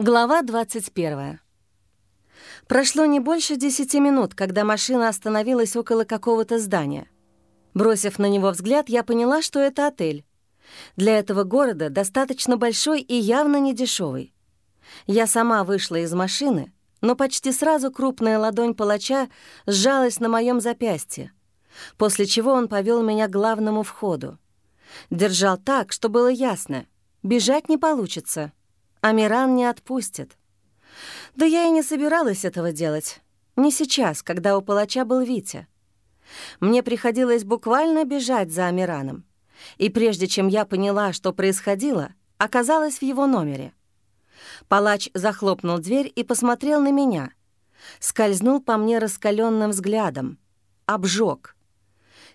Глава 21. Прошло не больше десяти минут, когда машина остановилась около какого-то здания. Бросив на него взгляд, я поняла, что это отель. Для этого города достаточно большой и явно не дешевый. Я сама вышла из машины, но почти сразу крупная ладонь палача сжалась на моем запястье, после чего он повел меня к главному входу. Держал так, что было ясно — бежать не получится — Амиран не отпустит. Да я и не собиралась этого делать. Не сейчас, когда у палача был Витя. Мне приходилось буквально бежать за Амираном. И прежде чем я поняла, что происходило, оказалась в его номере. Палач захлопнул дверь и посмотрел на меня. Скользнул по мне раскаленным взглядом. Обжег.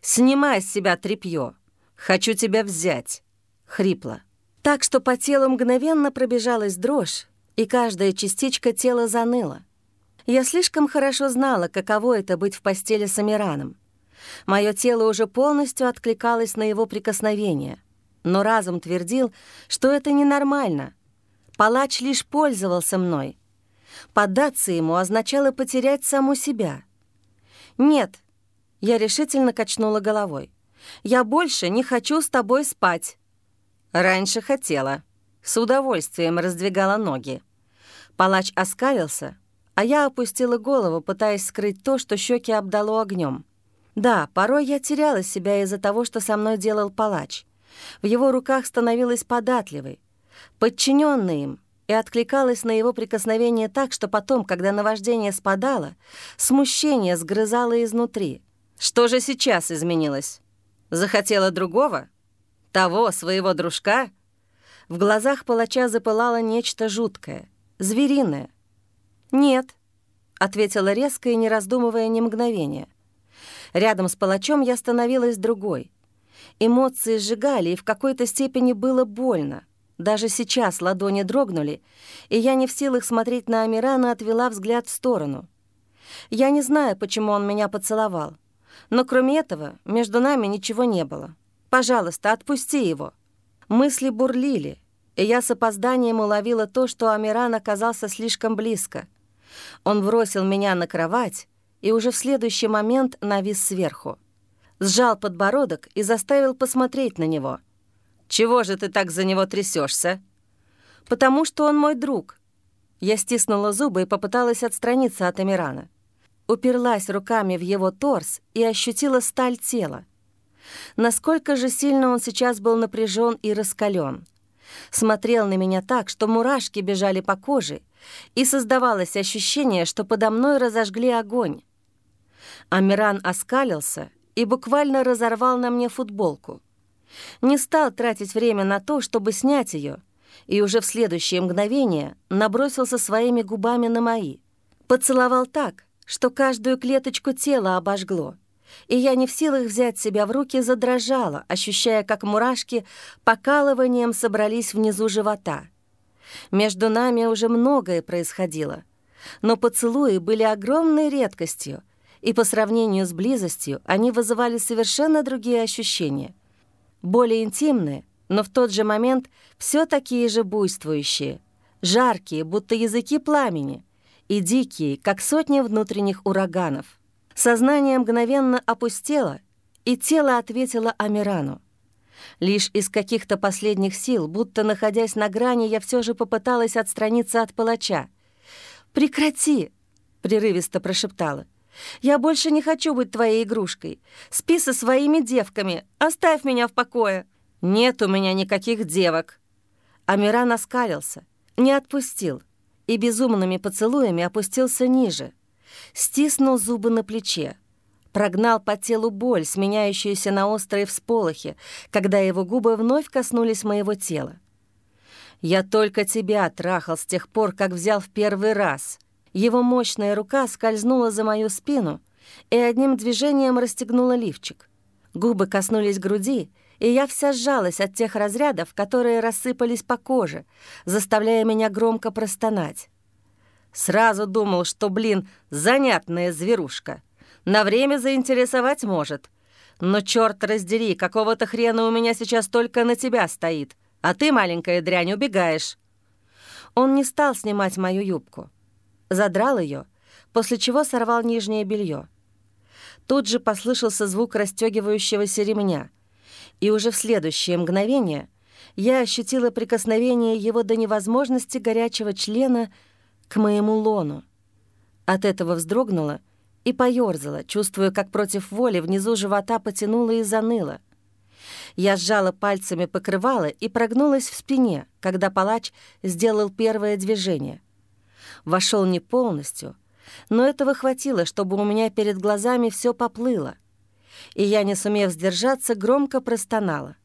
«Снимай с себя тряпье. Хочу тебя взять», — хрипло так что по телу мгновенно пробежалась дрожь, и каждая частичка тела заныла. Я слишком хорошо знала, каково это быть в постели с Амираном. Мое тело уже полностью откликалось на его прикосновение, но разум твердил, что это ненормально. Палач лишь пользовался мной. Поддаться ему означало потерять саму себя. «Нет», — я решительно качнула головой, — «я больше не хочу с тобой спать». Раньше хотела. С удовольствием раздвигала ноги. Палач оскалился, а я опустила голову, пытаясь скрыть то, что щеки обдало огнем. Да, порой я теряла себя из-за того, что со мной делал палач. В его руках становилась податливой, подчиненной им, и откликалась на его прикосновение так, что потом, когда наваждение спадало, смущение сгрызало изнутри. Что же сейчас изменилось? Захотела другого? Того, своего дружка? В глазах палача запылало нечто жуткое, звериное. «Нет», — ответила резко и не раздумывая ни мгновения. Рядом с палачом я становилась другой. Эмоции сжигали, и в какой-то степени было больно. Даже сейчас ладони дрогнули, и я не в силах смотреть на Амирана, отвела взгляд в сторону. Я не знаю, почему он меня поцеловал, но кроме этого между нами ничего не было. Пожалуйста, отпусти его». Мысли бурлили, и я с опозданием уловила то, что Амиран оказался слишком близко. Он бросил меня на кровать и уже в следующий момент навис сверху. Сжал подбородок и заставил посмотреть на него. «Чего же ты так за него трясешься? «Потому что он мой друг». Я стиснула зубы и попыталась отстраниться от Амирана. Уперлась руками в его торс и ощутила сталь тела. Насколько же сильно он сейчас был напряжен и раскален. Смотрел на меня так, что мурашки бежали по коже, и создавалось ощущение, что подо мной разожгли огонь. Амиран оскалился и буквально разорвал на мне футболку. Не стал тратить время на то, чтобы снять ее, и уже в следующее мгновение набросился своими губами на мои. Поцеловал так, что каждую клеточку тела обожгло — и я не в силах взять себя в руки, задрожала, ощущая, как мурашки покалыванием собрались внизу живота. Между нами уже многое происходило, но поцелуи были огромной редкостью, и по сравнению с близостью они вызывали совершенно другие ощущения. Более интимные, но в тот же момент все такие же буйствующие, жаркие, будто языки пламени, и дикие, как сотни внутренних ураганов — Сознание мгновенно опустело, и тело ответило Амирану. Лишь из каких-то последних сил, будто находясь на грани, я все же попыталась отстраниться от палача. «Прекрати!» — прерывисто прошептала. «Я больше не хочу быть твоей игрушкой. Спи со своими девками. Оставь меня в покое». «Нет у меня никаких девок». Амиран оскалился, не отпустил и безумными поцелуями опустился ниже — стиснул зубы на плече, прогнал по телу боль, сменяющуюся на острые всполохи, когда его губы вновь коснулись моего тела. «Я только тебя трахал с тех пор, как взял в первый раз». Его мощная рука скользнула за мою спину и одним движением расстегнула лифчик. Губы коснулись груди, и я вся сжалась от тех разрядов, которые рассыпались по коже, заставляя меня громко простонать. Сразу думал, что, блин, занятная зверушка. На время заинтересовать может. Но черт раздери, какого-то хрена у меня сейчас только на тебя стоит, а ты, маленькая дрянь, убегаешь. Он не стал снимать мою юбку. Задрал ее, после чего сорвал нижнее белье. Тут же послышался звук расстегивающегося ремня, и уже в следующее мгновение я ощутила прикосновение его до невозможности горячего члена к моему лону. От этого вздрогнула и поёрзала, чувствуя, как против воли внизу живота потянуло и заныло. Я сжала пальцами покрывало и прогнулась в спине, когда палач сделал первое движение. Вошел не полностью, но этого хватило, чтобы у меня перед глазами все поплыло. И я, не сумев сдержаться, громко простонала.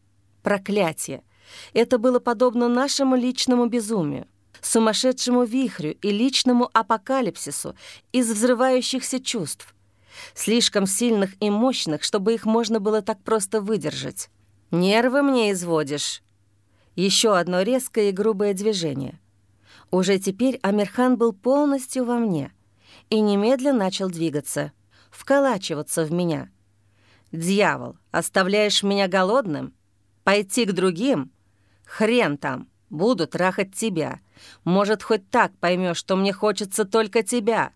Проклятие! Это было подобно нашему личному безумию, сумасшедшему вихрю и личному апокалипсису из взрывающихся чувств, слишком сильных и мощных, чтобы их можно было так просто выдержать. «Нервы мне изводишь». Еще одно резкое и грубое движение. Уже теперь Амирхан был полностью во мне и немедленно начал двигаться, вколачиваться в меня. «Дьявол, оставляешь меня голодным? Пойти к другим? Хрен там, буду трахать тебя. Может, хоть так поймешь, что мне хочется только тебя».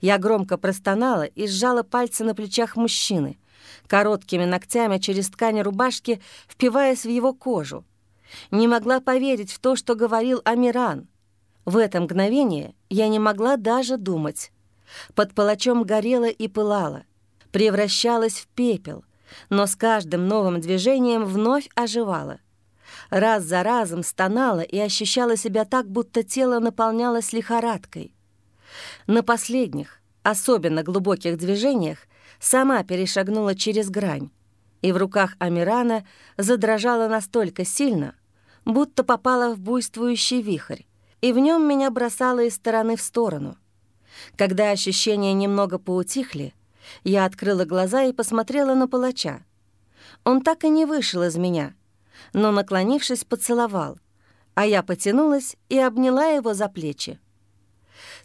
Я громко простонала и сжала пальцы на плечах мужчины, короткими ногтями через ткань рубашки, впиваясь в его кожу. Не могла поверить в то, что говорил Амиран. В это мгновение я не могла даже думать. Под палачом горела и пылала, превращалась в пепел, но с каждым новым движением вновь оживала. Раз за разом стонала и ощущала себя так, будто тело наполнялось лихорадкой. На последних, особенно глубоких движениях, сама перешагнула через грань, и в руках Амирана задрожала настолько сильно, будто попала в буйствующий вихрь, и в нем меня бросало из стороны в сторону. Когда ощущения немного поутихли, я открыла глаза и посмотрела на палача. Он так и не вышел из меня, но, наклонившись, поцеловал, а я потянулась и обняла его за плечи.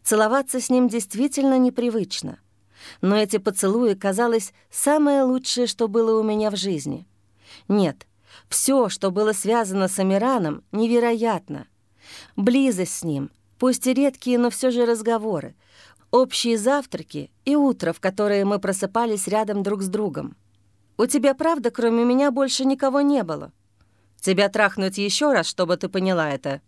Целоваться с ним действительно непривычно. Но эти поцелуи, казалось, самое лучшее, что было у меня в жизни. Нет, все, что было связано с Амираном, невероятно. Близость с ним, пусть и редкие, но все же разговоры, общие завтраки и утро, в которое мы просыпались рядом друг с другом. «У тебя, правда, кроме меня больше никого не было?» «Тебя трахнуть еще раз, чтобы ты поняла это?»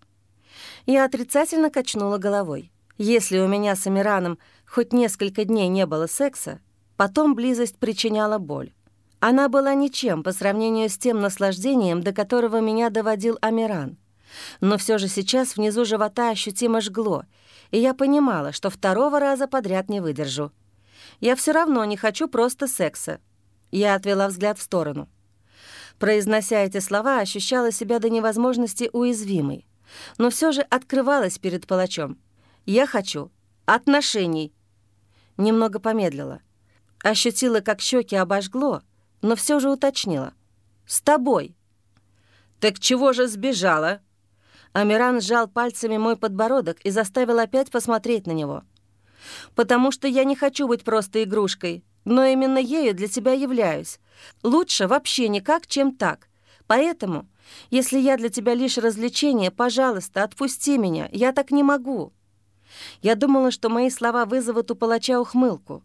Я отрицательно качнула головой. Если у меня с Амираном хоть несколько дней не было секса, потом близость причиняла боль. Она была ничем по сравнению с тем наслаждением, до которого меня доводил Амиран. Но все же сейчас внизу живота ощутимо жгло, и я понимала, что второго раза подряд не выдержу. Я все равно не хочу просто секса. Я отвела взгляд в сторону. Произнося эти слова, ощущала себя до невозможности уязвимой, но все же открывалась перед палачом — я хочу отношений». Немного помедлила. Ощутила, как щеки обожгло, но все же уточнила. «С тобой». «Так чего же сбежала?» Амиран сжал пальцами мой подбородок и заставил опять посмотреть на него. «Потому что я не хочу быть просто игрушкой, но именно ею для тебя являюсь. Лучше вообще никак, чем так. Поэтому, если я для тебя лишь развлечение, пожалуйста, отпусти меня, я так не могу». Я думала, что мои слова вызовут у палача ухмылку.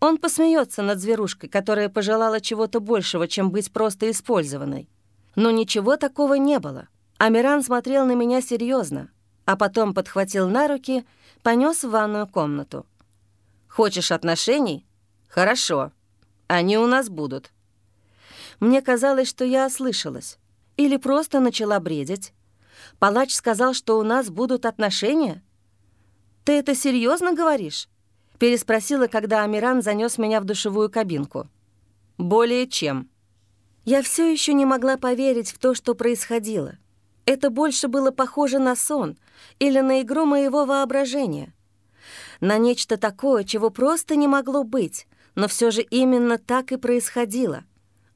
Он посмеется над зверушкой, которая пожелала чего-то большего, чем быть просто использованной. Но ничего такого не было. Амиран смотрел на меня серьезно, а потом подхватил на руки, понес в ванную комнату. «Хочешь отношений? Хорошо. Они у нас будут». Мне казалось, что я ослышалась. Или просто начала бредить. Палач сказал, что у нас будут отношения — «Ты это серьезно говоришь?» — переспросила, когда Амиран занес меня в душевую кабинку. «Более чем». Я все еще не могла поверить в то, что происходило. Это больше было похоже на сон или на игру моего воображения. На нечто такое, чего просто не могло быть, но все же именно так и происходило.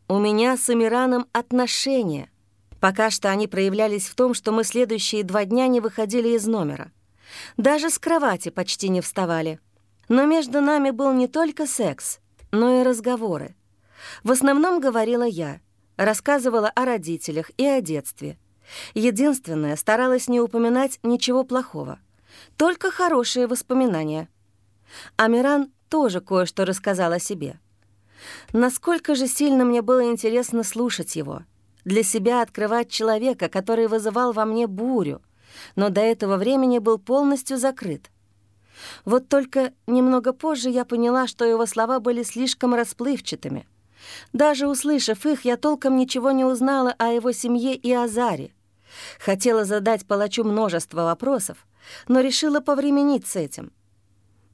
У меня с Амираном отношения. Пока что они проявлялись в том, что мы следующие два дня не выходили из номера. Даже с кровати почти не вставали. Но между нами был не только секс, но и разговоры. В основном говорила я, рассказывала о родителях и о детстве. Единственное, старалась не упоминать ничего плохого. Только хорошие воспоминания. Амиран тоже кое-что рассказал о себе. Насколько же сильно мне было интересно слушать его. Для себя открывать человека, который вызывал во мне бурю, но до этого времени был полностью закрыт. Вот только немного позже я поняла, что его слова были слишком расплывчатыми. Даже услышав их, я толком ничего не узнала о его семье и о Заре. Хотела задать палачу множество вопросов, но решила повременить с этим.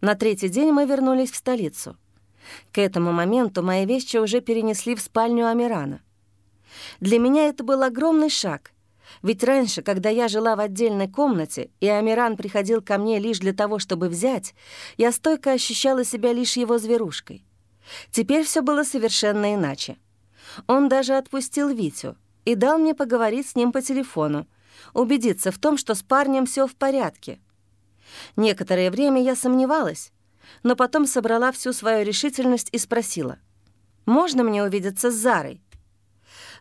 На третий день мы вернулись в столицу. К этому моменту мои вещи уже перенесли в спальню Амирана. Для меня это был огромный шаг, ведь раньше, когда я жила в отдельной комнате, и Амиран приходил ко мне лишь для того, чтобы взять, я стойко ощущала себя лишь его зверушкой. Теперь все было совершенно иначе. Он даже отпустил Витю и дал мне поговорить с ним по телефону, убедиться в том, что с парнем все в порядке. Некоторое время я сомневалась, но потом собрала всю свою решительность и спросила, «Можно мне увидеться с Зарой?»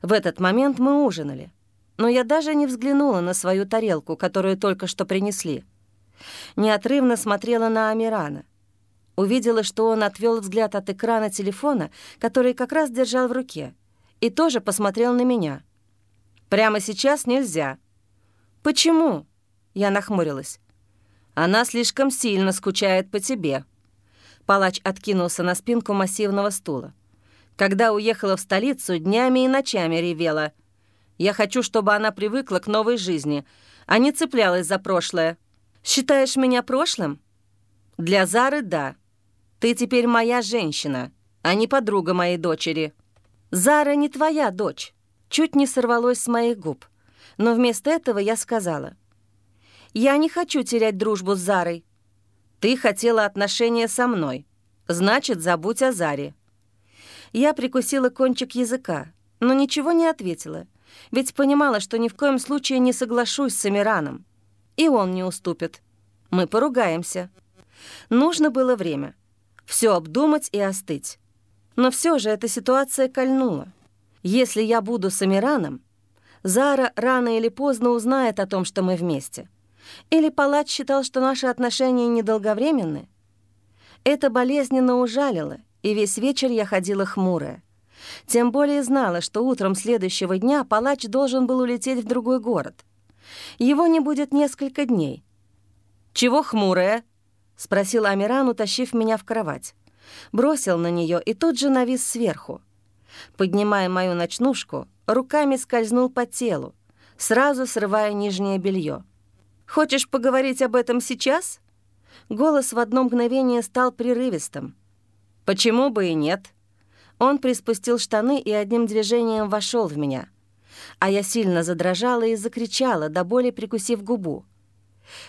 В этот момент мы ужинали, но я даже не взглянула на свою тарелку, которую только что принесли. Неотрывно смотрела на Амирана. Увидела, что он отвел взгляд от экрана телефона, который как раз держал в руке, и тоже посмотрел на меня. «Прямо сейчас нельзя». «Почему?» — я нахмурилась. «Она слишком сильно скучает по тебе». Палач откинулся на спинку массивного стула. «Когда уехала в столицу, днями и ночами ревела. Я хочу, чтобы она привыкла к новой жизни, а не цеплялась за прошлое. Считаешь меня прошлым?» «Для Зары — да. Ты теперь моя женщина, а не подруга моей дочери». «Зара не твоя дочь», чуть не сорвалось с моих губ. Но вместо этого я сказала. «Я не хочу терять дружбу с Зарой. Ты хотела отношения со мной. Значит, забудь о Заре». Я прикусила кончик языка, но ничего не ответила, ведь понимала, что ни в коем случае не соглашусь с Амираном. И он не уступит. Мы поругаемся. Нужно было время. Все обдумать и остыть. Но все же эта ситуация кольнула. Если я буду с Амираном, Зара рано или поздно узнает о том, что мы вместе. Или палач считал, что наши отношения недолговременны? Это болезненно ужалило, и весь вечер я ходила хмурая. Тем более знала, что утром следующего дня палач должен был улететь в другой город. Его не будет несколько дней. «Чего хмурая?» — спросил Амиран, утащив меня в кровать. Бросил на нее и тут же навис сверху. Поднимая мою ночнушку, руками скользнул по телу, сразу срывая нижнее белье. «Хочешь поговорить об этом сейчас?» Голос в одно мгновение стал прерывистым. «Почему бы и нет?» Он приспустил штаны и одним движением вошел в меня. А я сильно задрожала и закричала, до боли прикусив губу.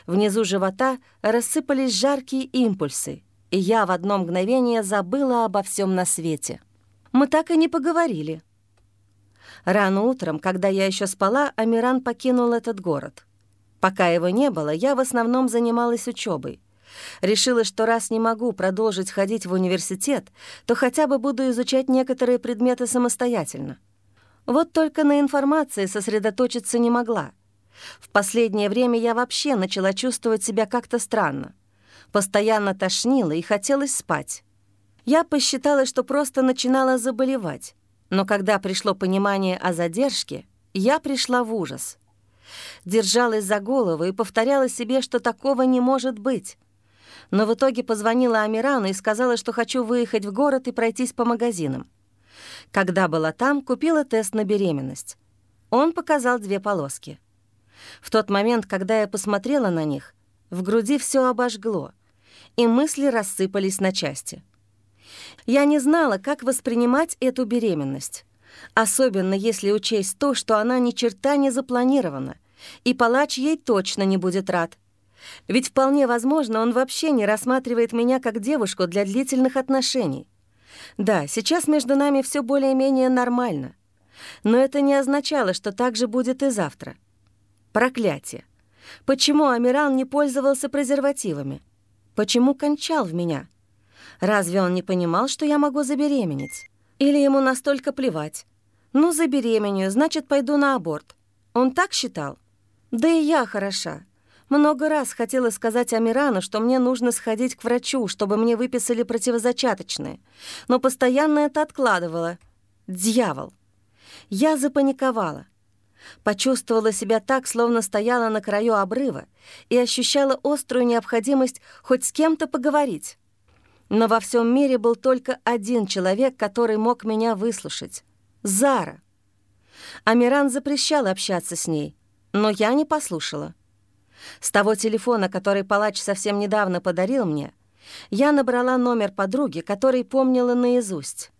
Внизу живота рассыпались жаркие импульсы, и я в одно мгновение забыла обо всем на свете мы так и не поговорили. Рано утром, когда я еще спала, Амиран покинул этот город. Пока его не было, я в основном занималась учебой. Решила, что раз не могу продолжить ходить в университет, то хотя бы буду изучать некоторые предметы самостоятельно. Вот только на информации сосредоточиться не могла. В последнее время я вообще начала чувствовать себя как-то странно. Постоянно тошнило и хотелось спать. Я посчитала, что просто начинала заболевать, но когда пришло понимание о задержке, я пришла в ужас. Держалась за голову и повторяла себе, что такого не может быть. Но в итоге позвонила Амирану и сказала, что хочу выехать в город и пройтись по магазинам. Когда была там, купила тест на беременность. Он показал две полоски. В тот момент, когда я посмотрела на них, в груди все обожгло, и мысли рассыпались на части — я не знала, как воспринимать эту беременность. Особенно если учесть то, что она ни черта не запланирована, и палач ей точно не будет рад. Ведь вполне возможно, он вообще не рассматривает меня как девушку для длительных отношений. Да, сейчас между нами все более-менее нормально. Но это не означало, что так же будет и завтра. Проклятие. Почему Амиран не пользовался презервативами? Почему кончал в меня? Разве он не понимал, что я могу забеременеть? Или ему настолько плевать? Ну, забеременею, значит, пойду на аборт. Он так считал? Да и я хороша. Много раз хотела сказать Амирану, что мне нужно сходить к врачу, чтобы мне выписали противозачаточные, но постоянно это откладывала. Дьявол! Я запаниковала. Почувствовала себя так, словно стояла на краю обрыва и ощущала острую необходимость хоть с кем-то поговорить. Но во всем мире был только один человек, который мог меня выслушать — Зара. Амиран запрещал общаться с ней, но я не послушала. С того телефона, который палач совсем недавно подарил мне, я набрала номер подруги, который помнила наизусть.